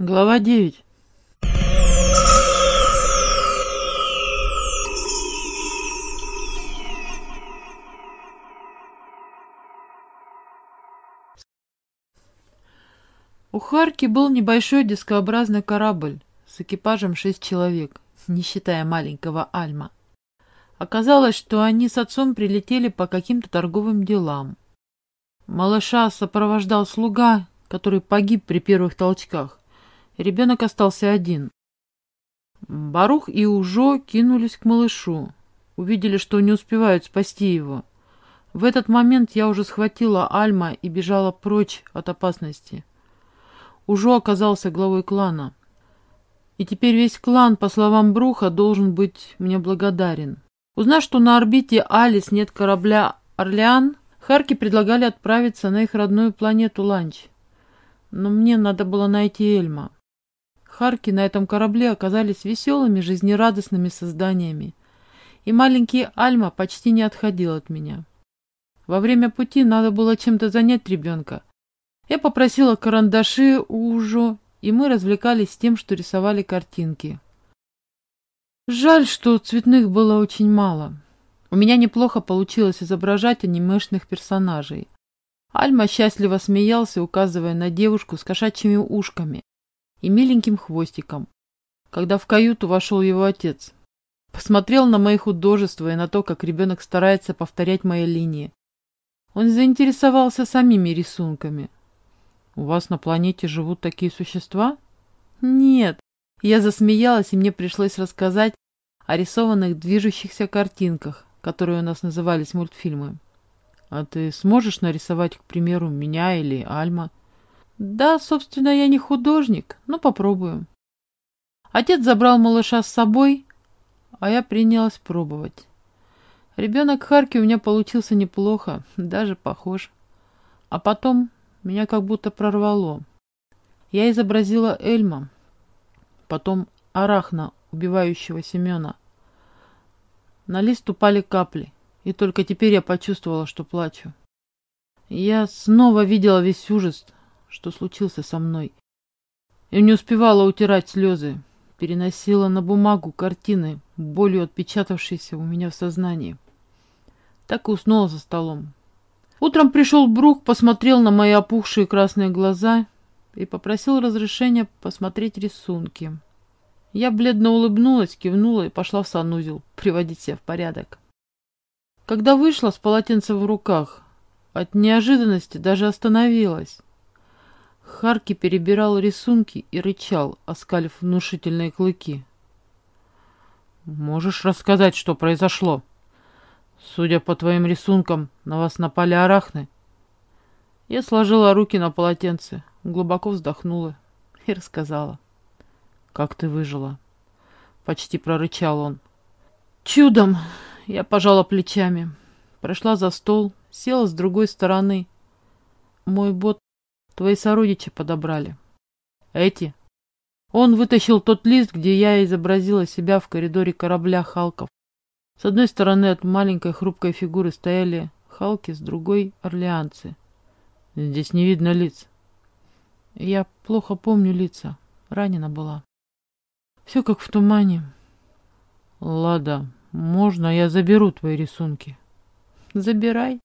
Глава 9. У Харки был небольшой дискообразный корабль с экипажем шесть человек, не считая маленького Альма. Оказалось, что они с отцом прилетели по каким-то торговым делам. Малыша сопровождал слуга, который погиб при первых толчках. Ребенок остался один. Барух и Ужо кинулись к малышу. Увидели, что не успевают спасти его. В этот момент я уже схватила Альма и бежала прочь от опасности. Ужо оказался главой клана. И теперь весь клан, по словам Бруха, должен быть мне благодарен. Узнав, что на орбите Алис нет корабля «Орлеан», Харки предлагали отправиться на их родную планету Ланч. Но мне надо было найти Эльма. Харки на этом корабле оказались веселыми, жизнерадостными созданиями, и маленький Альма почти не отходил от меня. Во время пути надо было чем-то занять ребенка. Я попросила карандаши у Ужо, и мы развлекались тем, что рисовали картинки. Жаль, что цветных было очень мало. У меня неплохо получилось изображать анимешных персонажей. Альма счастливо смеялся, указывая на девушку с кошачьими ушками, и миленьким хвостиком, когда в каюту вошел его отец. Посмотрел на мои художества и на то, как ребенок старается повторять мои линии. Он заинтересовался самими рисунками. «У вас на планете живут такие существа?» «Нет». Я засмеялась, и мне пришлось рассказать о рисованных движущихся картинках, которые у нас назывались мультфильмы. «А ты сможешь нарисовать, к примеру, меня или Альма?» Да, собственно, я не художник, но попробую. Отец забрал малыша с собой, а я принялась пробовать. Ребенок Харки у меня получился неплохо, даже похож. А потом меня как будто прорвало. Я изобразила Эльма, потом Арахна, убивающего Семена. На лист упали капли, и только теперь я почувствовала, что плачу. Я снова видела весь ужас, что случился со мной. И не успевала утирать слезы, переносила на бумагу картины, болью отпечатавшиеся у меня в сознании. Так и уснула за столом. Утром пришел Брук, посмотрел на мои опухшие красные глаза и попросил разрешения посмотреть рисунки. Я бледно улыбнулась, кивнула и пошла в санузел приводить себя в порядок. Когда вышла с полотенцем в руках, от неожиданности даже остановилась. Харки перебирал рисунки и рычал, оскалив внушительные клыки. «Можешь рассказать, что произошло? Судя по твоим рисункам, на вас напали арахны». Я сложила руки на полотенце, глубоко вздохнула и рассказала. «Как ты выжила?» Почти прорычал он. «Чудом!» Я пожала плечами. Прошла за стол, села с другой стороны. Мой бот Твои сородичи подобрали. Эти? Он вытащил тот лист, где я изобразила себя в коридоре корабля Халков. С одной стороны от маленькой хрупкой фигуры стояли Халки, с другой — орлеанцы. Здесь не видно лиц. Я плохо помню лица. Ранена была. Все как в тумане. Лада, можно я заберу твои рисунки? Забирай.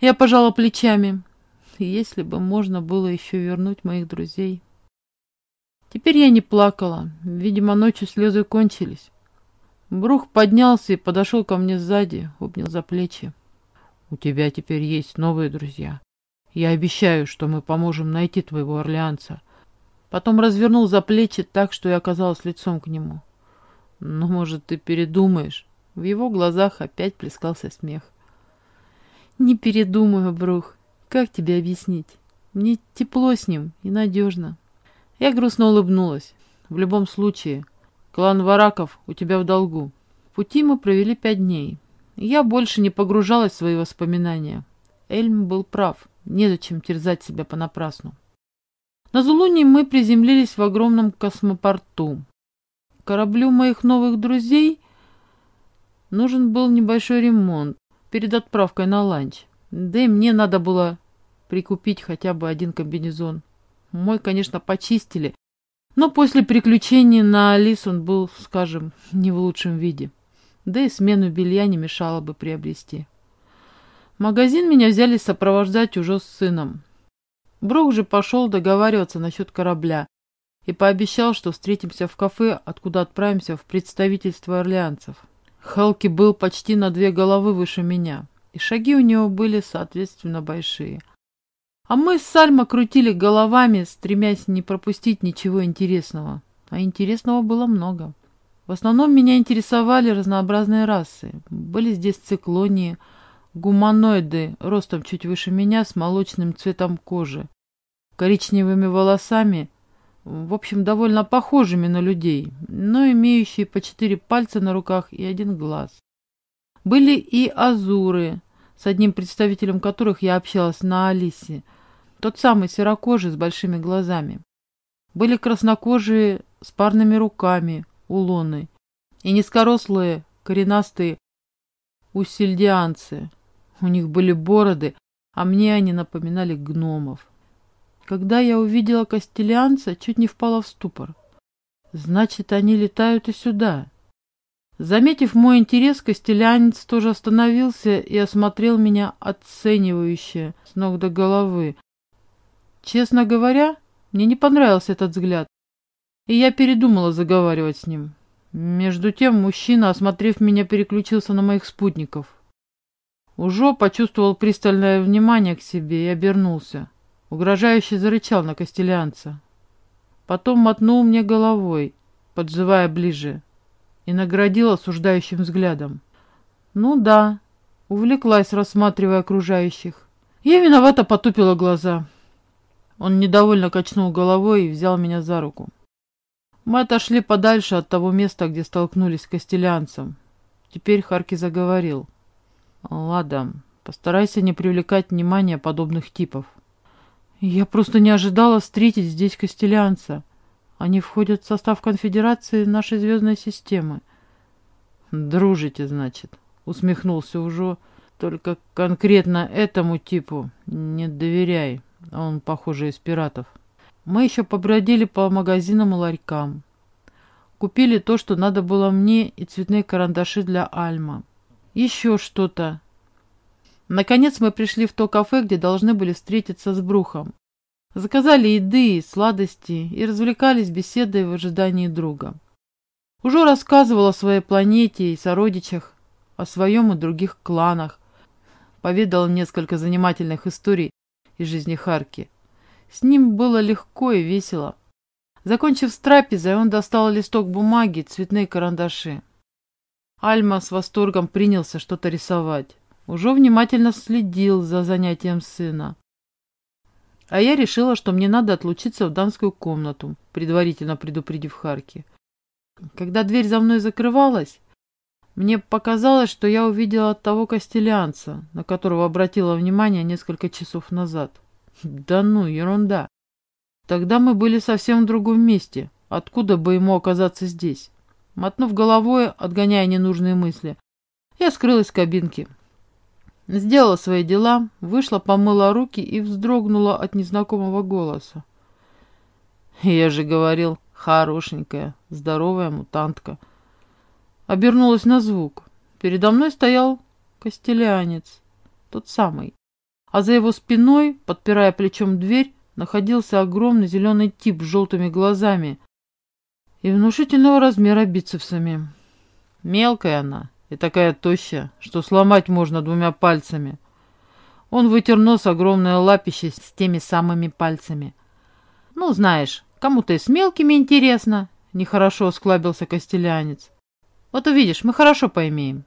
Я пожала плечами если бы можно было еще вернуть моих друзей. Теперь я не плакала. Видимо, ночью слезы кончились. Брух поднялся и подошел ко мне сзади, обнял за плечи. У тебя теперь есть новые друзья. Я обещаю, что мы поможем найти твоего орлеанца. Потом развернул за плечи так, что я оказалась лицом к нему. Ну, может, ты передумаешь? В его глазах опять плескался смех. Не передумаю, Брух. Как тебе объяснить? Мне тепло с ним и надежно. Я грустно улыбнулась. В любом случае, клан Вараков у тебя в долгу. В пути мы провели пять дней. Я больше не погружалась в свои воспоминания. Эльм был прав. Незачем терзать себя понапрасну. На Зулуне мы приземлились в огромном космопорту. Кораблю моих новых друзей нужен был небольшой ремонт перед отправкой на ланч. Да и мне надо было прикупить хотя бы один комбинезон. Мой, конечно, почистили, Но после приключений на Алис он был, скажем, не в лучшем виде. Да и смену белья не мешало бы приобрести. Магазин меня взяли сопровождать уже с сыном. Брук же пошел договариваться насчет корабля и пообещал, что встретимся в кафе, откуда отправимся в представительство орлеанцев. Халки был почти на две головы выше меня, и шаги у него были, соответственно, большие. А мы с Сальма крутили головами, стремясь не пропустить ничего интересного. А интересного было много. В основном меня интересовали разнообразные расы. Были здесь циклонии, гуманоиды, ростом чуть выше меня, с молочным цветом кожи, коричневыми волосами, в общем, довольно похожими на людей, но имеющие по четыре пальца на руках и один глаз. Были и азуры, с одним представителем которых я общалась на Алисе, тот самый серокожий с большими глазами. Были краснокожие с парными руками, улоны, и низкорослые, коренастые усильдианцы. У них были бороды, а мне они напоминали гномов. Когда я увидела костелянца, чуть не впала в ступор. Значит, они летают и сюда. Заметив мой интерес, костелянец тоже остановился и осмотрел меня оценивающе, с ног до головы. Честно говоря, мне не понравился этот взгляд, и я передумала заговаривать с ним. Между тем мужчина, осмотрев меня, переключился на моих спутников. Ужо почувствовал пристальное внимание к себе и обернулся. Угрожающе зарычал на костелянца. Потом мотнул мне головой, подживая ближе, и наградил осуждающим взглядом. Ну да, увлеклась, рассматривая окружающих. Я виновато потупила глаза. Он недовольно качнул головой и взял меня за руку. Мы отошли подальше от того места, где столкнулись с костелянцем. Теперь Харки заговорил. «Ладно, постарайся не привлекать внимания подобных типов. Я просто не ожидала встретить здесь костелянца. Они входят в состав конфедерации нашей звездной системы. Дружите, значит, усмехнулся уже. Только конкретно этому типу не доверяй. Он, похоже, из пиратов. Мы еще побродили по магазинам и ларькам. Купили то, что надо было мне, и цветные карандаши для Альма. Еще что-то. Наконец мы пришли в то кафе, где должны были встретиться с Брухом. Заказали еды и сладости и развлекались беседой в ожидании друга. Уже рассказывал о своей планете и сородичах, о своем и других кланах. Поведал несколько занимательных историй из жизни Харки. С ним было легко и весело. Закончив с трапезой, он достал листок бумаги, цветные карандаши. Альма с восторгом принялся что-то рисовать уже внимательно следил за занятием сына. А я решила, что мне надо отлучиться в дамскую комнату, предварительно предупредив Харки. Когда дверь за мной закрывалась, мне показалось, что я увидела того костелянца, на которого обратила внимание несколько часов назад. Да ну, ерунда. Тогда мы были совсем в другом месте. Откуда бы ему оказаться здесь? Мотнув головой, отгоняя ненужные мысли, я скрылась в кабинке. Сделала свои дела, вышла, помыла руки и вздрогнула от незнакомого голоса. Я же говорил, хорошенькая, здоровая мутантка. Обернулась на звук. Передо мной стоял костелянец, тот самый. А за его спиной, подпирая плечом дверь, находился огромный зеленый тип с желтыми глазами и внушительного размера бицепсами. Мелкая она, и такая тощая, что сломать можно двумя пальцами. Он вытер нос огромное лапище с теми самыми пальцами. «Ну, знаешь, кому-то и с мелкими интересно», — нехорошо осклабился костелянец. «Вот увидишь, мы хорошо поймеем».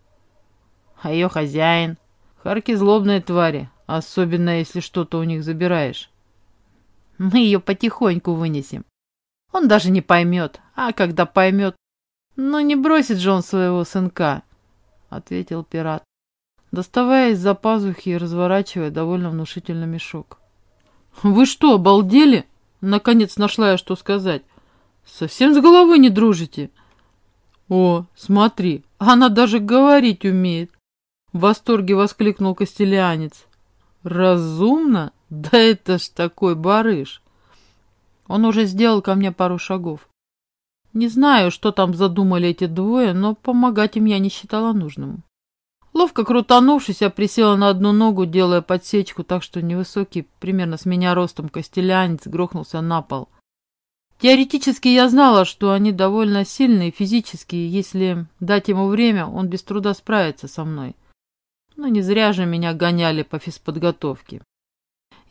«А ее хозяин?» «Харки злобные твари, особенно если что-то у них забираешь». «Мы ее потихоньку вынесем. Он даже не поймет, а когда поймет, ну не бросит же он своего сынка» ответил пират, доставая из-за пазухи и разворачивая довольно внушительный мешок. «Вы что, обалдели?» Наконец нашла я, что сказать. «Совсем с головой не дружите?» «О, смотри, она даже говорить умеет!» В восторге воскликнул костелянец. «Разумно? Да это ж такой барыш!» Он уже сделал ко мне пару шагов. Не знаю, что там задумали эти двое, но помогать им я не считала нужным. Ловко крутанувшись, я присела на одну ногу, делая подсечку, так что невысокий, примерно с меня ростом, костелянец грохнулся на пол. Теоретически я знала, что они довольно сильные физически, и если дать ему время, он без труда справится со мной. Но не зря же меня гоняли по физподготовке.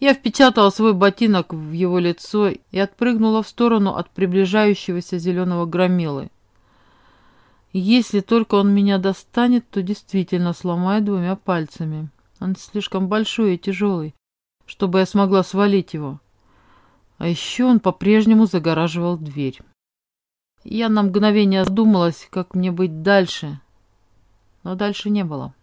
Я впечатала свой ботинок в его лицо и отпрыгнула в сторону от приближающегося зеленого громилы. Если только он меня достанет, то действительно сломает двумя пальцами. Он слишком большой и тяжелый, чтобы я смогла свалить его. А еще он по-прежнему загораживал дверь. Я на мгновение задумалась, как мне быть дальше, но дальше не было.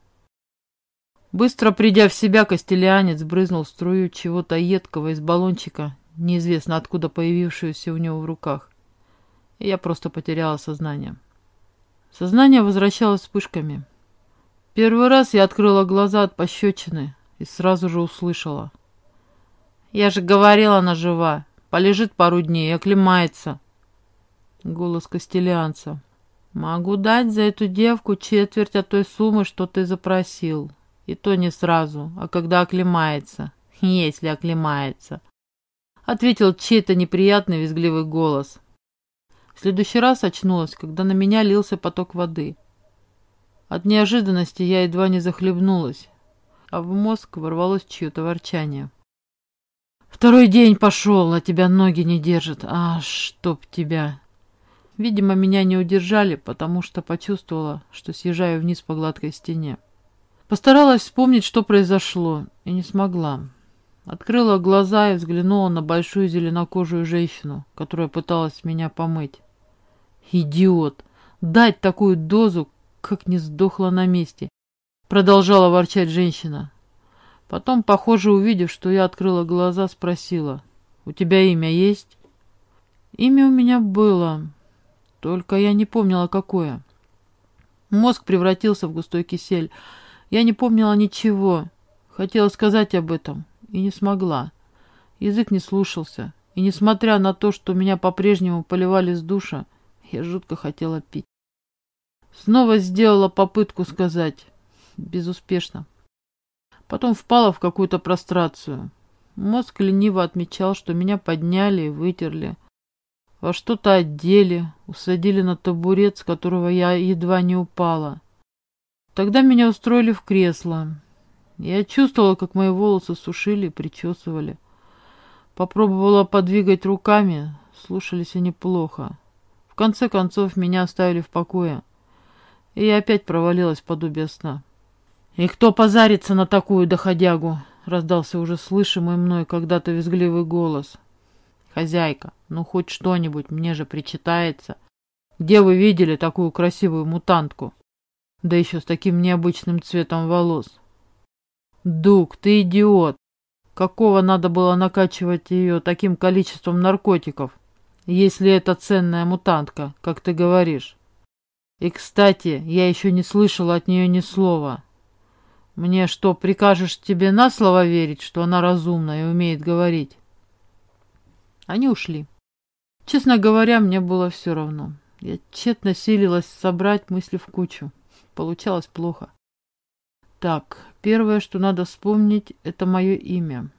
Быстро придя в себя, костелянец брызнул струю чего-то едкого из баллончика, неизвестно откуда появившуюся у него в руках. И я просто потеряла сознание. Сознание возвращалось вспышками. Первый раз я открыла глаза от пощечины и сразу же услышала. «Я же говорила, она жива. Полежит пару дней и оклемается». Голос костелянца. «Могу дать за эту девку четверть от той суммы, что ты запросил. И то не сразу, а когда оклемается. Если оклемается. Ответил чей-то неприятный визгливый голос. В следующий раз очнулась, когда на меня лился поток воды. От неожиданности я едва не захлебнулась, а в мозг ворвалось чье-то ворчание. «Второй день пошел, а тебя ноги не держат. А, чтоб тебя!» Видимо, меня не удержали, потому что почувствовала, что съезжаю вниз по гладкой стене. Постаралась вспомнить, что произошло, и не смогла. Открыла глаза и взглянула на большую зеленокожую женщину, которая пыталась меня помыть. Идиот! Дать такую дозу, как не сдохла на месте. Продолжала ворчать женщина. Потом, похоже, увидев, что я открыла глаза, спросила. «У тебя имя есть?» Имя у меня было, только я не помнила, какое. Мозг превратился в густой кисель, я не помнила ничего. Хотела сказать об этом и не смогла. Язык не слушался. И несмотря на то, что меня по-прежнему поливали с душа, я жутко хотела пить. Снова сделала попытку сказать. Безуспешно. Потом впала в какую-то прострацию. Мозг лениво отмечал, что меня подняли и вытерли. Во что-то одели, усадили на табурет, с которого я едва не упала. Тогда меня устроили в кресло. Я чувствовала, как мои волосы сушили и причесывали. Попробовала подвигать руками, слушались они плохо. В конце концов, меня оставили в покое. И я опять провалилась в подобие сна. «И кто позарится на такую доходягу?» — раздался уже слышимый мной когда-то визгливый голос. «Хозяйка, ну хоть что-нибудь, мне же причитается. Где вы видели такую красивую мутантку?» Да еще с таким необычным цветом волос. Дук, ты идиот! Какого надо было накачивать ее таким количеством наркотиков, если это ценная мутантка, как ты говоришь? И, кстати, я еще не слышала от нее ни слова. Мне что, прикажешь тебе на слово верить, что она разумна и умеет говорить? Они ушли. Честно говоря, мне было все равно. Я тщетно силилась собрать мысли в кучу. Получалось плохо. Так, первое, что надо вспомнить, это мое имя.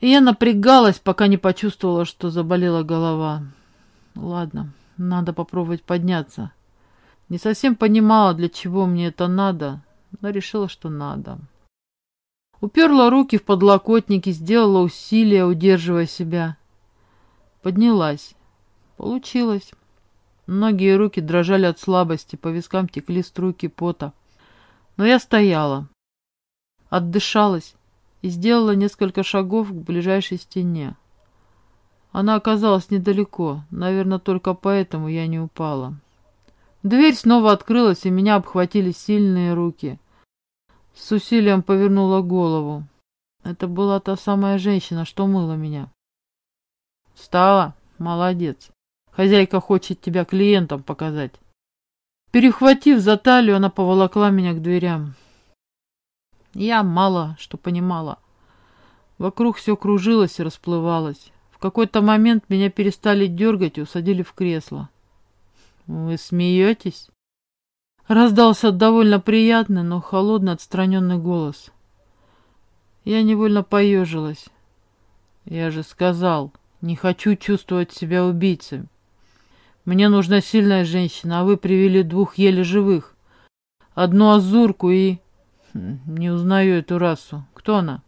И я напрягалась, пока не почувствовала, что заболела голова. Ладно, надо попробовать подняться. Не совсем понимала, для чего мне это надо, но решила, что надо. Уперла руки в подлокотники, сделала усилия, удерживая себя. Поднялась. Получилось. Ноги и руки дрожали от слабости, по вискам текли струйки пота. Но я стояла, отдышалась и сделала несколько шагов к ближайшей стене. Она оказалась недалеко, наверное, только поэтому я не упала. Дверь снова открылась, и меня обхватили сильные руки. С усилием повернула голову. Это была та самая женщина, что мыла меня. «Встала? Молодец!» Хозяйка хочет тебя клиентам показать. Перехватив за талию, она поволокла меня к дверям. Я мало что понимала. Вокруг все кружилось и расплывалось. В какой-то момент меня перестали дергать и усадили в кресло. «Вы смеетесь?» Раздался довольно приятный, но холодный отстраненный голос. Я невольно поежилась. Я же сказал, не хочу чувствовать себя убийцей. Мне нужна сильная женщина, а вы привели двух еле живых. Одну азурку и... Хм, не узнаю эту расу. Кто она?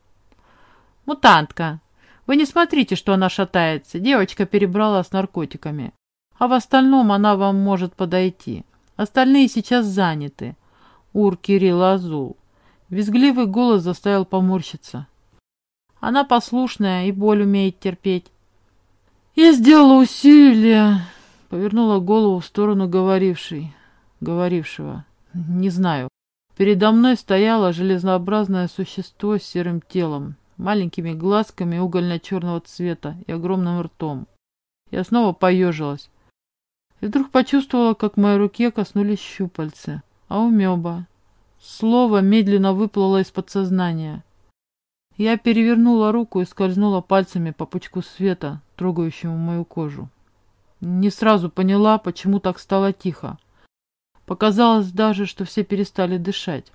Мутантка. Вы не смотрите, что она шатается. Девочка перебрала с наркотиками. А в остальном она вам может подойти. Остальные сейчас заняты. Ур Кирилл Азул. Визгливый голос заставил поморщиться. Она послушная и боль умеет терпеть. Я сделала усилие, повернула голову в сторону говорившей, говорившего. Не знаю. Передо мной стояло железнообразное существо с серым телом, маленькими глазками угольно-черного цвета и огромным ртом. Я снова поежилась. И вдруг почувствовала, как в моей руке коснулись щупальца. А у меба. Слово медленно выплыло из подсознания. Я перевернула руку и скользнула пальцами по пучку света, трогающему мою кожу. Не сразу поняла, почему так стало тихо. Показалось даже, что все перестали дышать.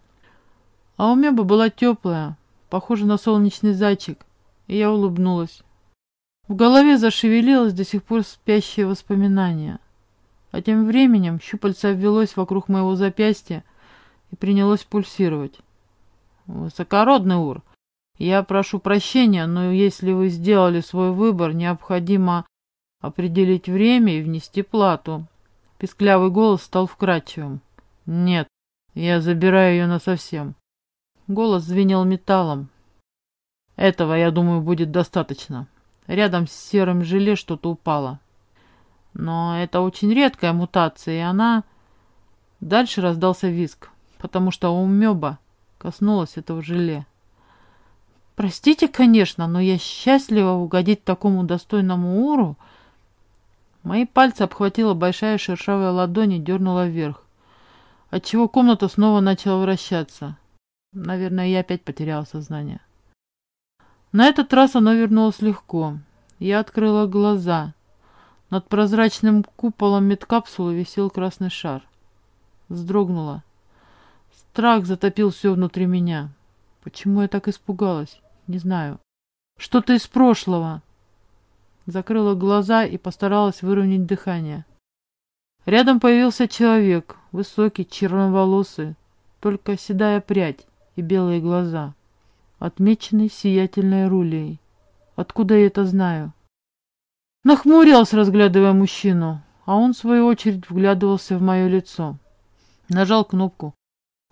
А у Меба была теплая, похожа на солнечный зайчик, и я улыбнулась. В голове зашевелилось до сих пор спящее воспоминание. А тем временем щупальце обвелось вокруг моего запястья и принялось пульсировать. «Высокородный Ур, я прошу прощения, но если вы сделали свой выбор, необходимо определить время и внести плату». Песклявый голос стал вкрадчивым. «Нет, я забираю ее насовсем». Голос звенел металлом. «Этого, я думаю, будет достаточно». Рядом с серым желе что-то упало. Но это очень редкая мутация, и она... Дальше раздался виск, потому что у Мёба коснулась этого желе. «Простите, конечно, но я счастлива угодить такому достойному уру», Мои пальцы обхватила большая шершавая ладонь и дернула вверх, отчего комната снова начала вращаться. Наверное, я опять потеряла сознание. На этот раз оно вернулось легко. Я открыла глаза. Над прозрачным куполом медкапсулы висел красный шар. Вздрогнула. Страх затопил все внутри меня. Почему я так испугалась? Не знаю. Что-то из прошлого закрыла глаза и постаралась выровнять дыхание. Рядом появился человек, высокий, черноволосый, только седая прядь и белые глаза, отмеченный сиятельной рулей. Откуда я это знаю? Нахмурилась, разглядывая мужчину, а он, в свою очередь, вглядывался в мое лицо. Нажал кнопку.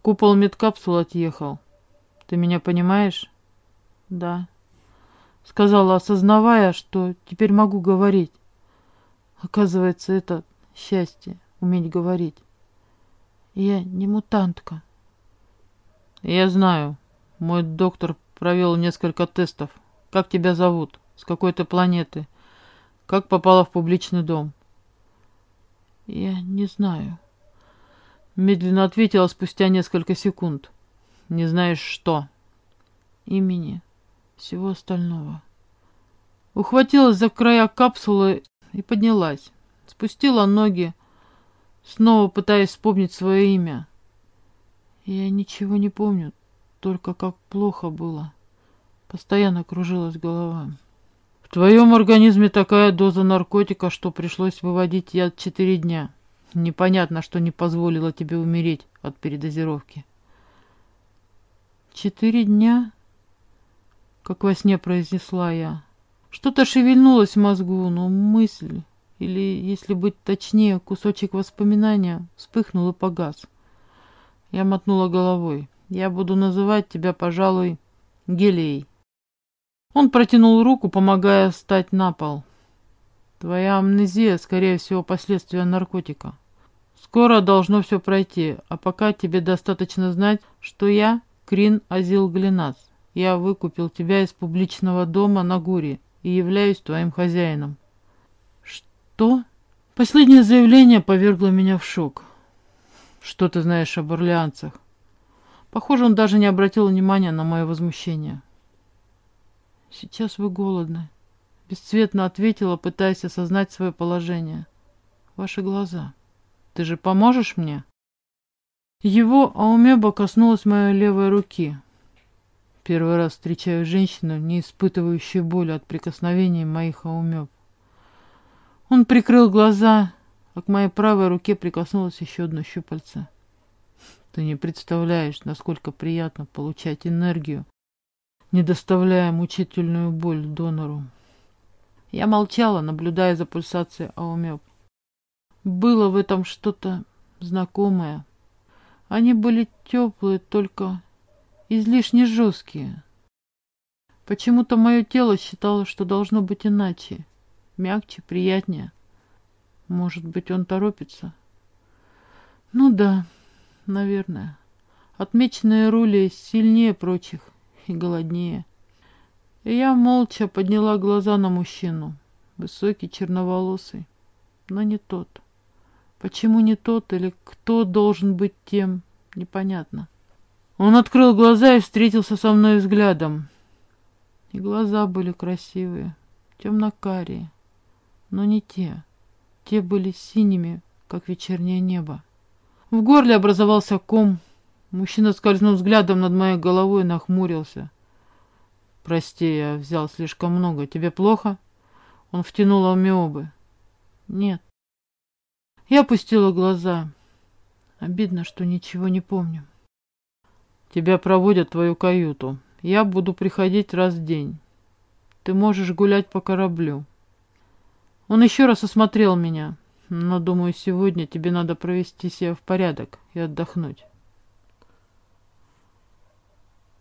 Купол медкапсулы отъехал. Ты меня понимаешь? Да сказала, осознавая, что теперь могу говорить. Оказывается, это счастье, уметь говорить. Я не мутантка. Я знаю. Мой доктор провел несколько тестов. Как тебя зовут? С какой ты планеты? Как попала в публичный дом? Я не знаю. Медленно ответила спустя несколько секунд. Не знаешь что? Имени всего остального. Ухватилась за края капсулы и поднялась. Спустила ноги, снова пытаясь вспомнить свое имя. Я ничего не помню, только как плохо было. Постоянно кружилась голова. В твоем организме такая доза наркотика, что пришлось выводить яд четыре дня. Непонятно, что не позволило тебе умереть от передозировки. Четыре дня? Как во сне произнесла я. Что-то шевельнулось в мозгу, но мысль, или, если быть точнее, кусочек воспоминания, вспыхнул и погас. Я мотнула головой. Я буду называть тебя, пожалуй, Гелией. Он протянул руку, помогая встать на пол. Твоя амнезия, скорее всего, последствия наркотика. Скоро должно все пройти, а пока тебе достаточно знать, что я Крин Азил Глинац. Я выкупил тебя из публичного дома на Гуре и являюсь твоим хозяином. Что? Последнее заявление повергло меня в шок. Что ты знаешь об орлеанцах? Похоже, он даже не обратил внимания на мое возмущение. Сейчас вы голодны. Бесцветно ответила, пытаясь осознать свое положение. Ваши глаза. Ты же поможешь мне? Его аумеба коснулась моей левой руки. Первый раз встречаю женщину, не испытывающую боли от прикосновения моих аумеб. Он прикрыл глаза, а к моей правой руке прикоснулось еще одно щупальце. Ты не представляешь, насколько приятно получать энергию, не доставляя мучительную боль донору. Я молчала, наблюдая за пульсацией аумеб. Было в этом что-то знакомое. Они были теплые, только излишне жесткие. Почему-то мое тело считало, что должно быть иначе, мягче, приятнее. Может быть, он торопится? Ну да, наверное. Отмеченные рули сильнее прочих и голоднее. И я молча подняла глаза на мужчину, высокий, черноволосый, но не тот. Почему не тот или кто должен быть тем, непонятно. Он открыл глаза и встретился со мной взглядом. И глаза были красивые, темно-карие, но не те. Те были синими, как вечернее небо. В горле образовался ком. Мужчина скользнул взглядом над моей головой и нахмурился. «Прости, я взял слишком много. Тебе плохо?» Он втянул амиобы. «Нет». Я опустила глаза. Обидно, что ничего не помню. «Тебя проводят в твою каюту. Я буду приходить раз в день. Ты можешь гулять по кораблю». Он еще раз осмотрел меня. «Но, думаю, сегодня тебе надо провести себя в порядок и отдохнуть».